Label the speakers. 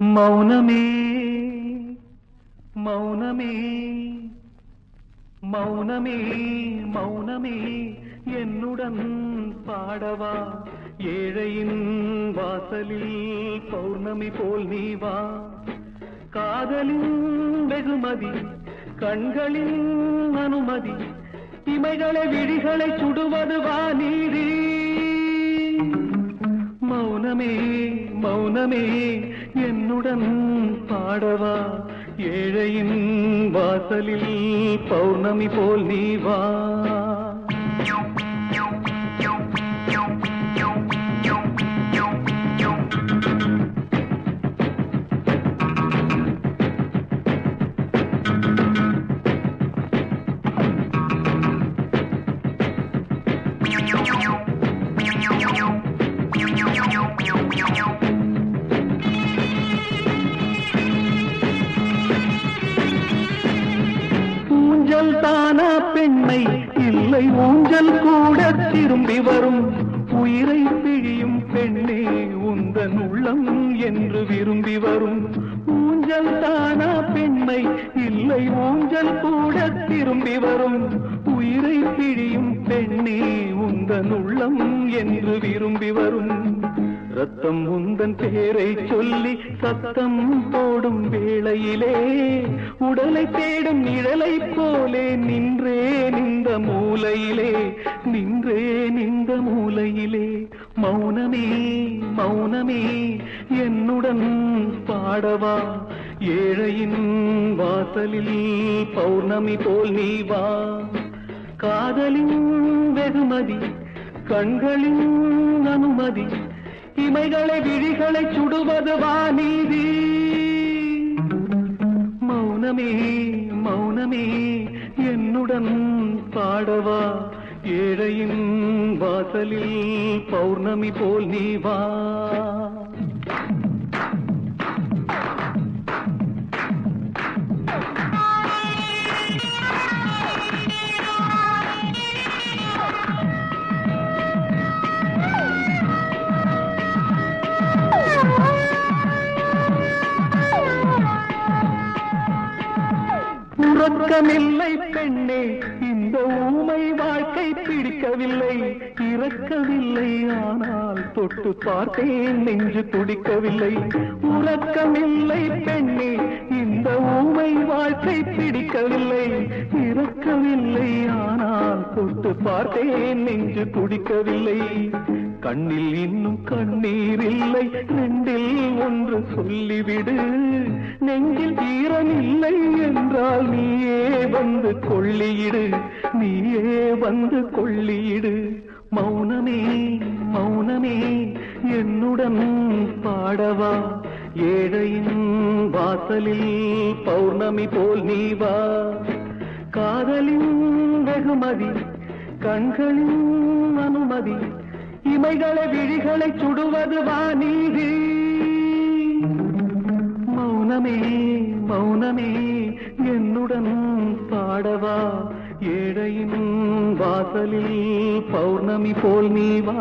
Speaker 1: மௌனமே மௌனமே மௌனமே மௌனமே என்னுடன் பாடவா? ஏழையின் வாசலில் பௌர்ணமி போல் நீ வா. காதலின் வெகுமதி கண்களின் அனுமதி இமைகளை விழிகளை சுடுவது வா நீரே மௌனமே மௌனமே என்னுடன் பாடவா? ஏழையின் வாசலில் பௌர்ணமி போல் நீ வா. ஊஞ்சல் தானா பெண்ணை இல்லை. ஊஞ்சல் கூட திரும்பி வரும். உயிரை பிழியும் பெண்ணே உந்தன் உள்ளம் என்று விரும்பி வரும். ஊஞ்சல் தானா பெண்மை இல்லை. ஊஞ்சல் கூட திரும்பி வரும். உயிரை பிழியும் பெண்ணே உந்தன் உள்ளம் என்று விரும்பி வரும். ரத்தம் உந்தன் பேரை சொல்லி சத்தம் போடும் வேளையிலே உடலை தேடும் நிழலை போலே நின்றேன் இந்த மூலையிலே நின்றேன் இந்த மூலையிலே. மௌனமே மௌனமே என்னுடன் பாடவா? ஏழையின் வாசலில் பௌர்ணமி போல் நீ வா. காதலின் வெகுமதி கண்களின் அனுமதி இமைகளை விழிகளை சுடுவது வாநீதி மௌனமே மௌனமே என்னுடன் பாடவா. ஏழையின் வாசலில் பௌர்ணமி போல் நீ வா. உறக்கமில்லை பெண்ணே இந்த ஊமை வாழ்க்கை பிடிக்கவில்லை. இறக்கவில்லை ஆனால் தொட்டு பார்த்தேன் நெஞ்சு துடிக்கவில்லை. உறக்கமில்லை பெண்ணே இந்த ஊமை வாழ்க்கை பிடிக்கவில்லை இறக்கவில்லை ஆனால் தொட்டு பார்த்தேன் நெஞ்சு துடிக்கவில்லை கண்ணில் இன்னும் கண்ணீர் இல்லை ரெண்டில் ஒன்று சொல்லிவிடு. நெஞ்சில் ஈரம் இல்லை என்றால் நீயே வந்து கொள்ளியிடு. நீயே வந்து கொள்ளியிடு. மௌனமே மௌனமே என்னுடன் பாடவா? ஏழையின் வாசலில் பௌர்ணமி போல் நீ வா. காதலின் வெகுமதி கண்களின் அனுமதி இமைகளை விழிகளை சுடுவது வாநீதி மௌனமே மௌனமே என்னுடன் பாடவா. ஏழையின் வாசலில் பௌர்ணமி போல் நீ வா.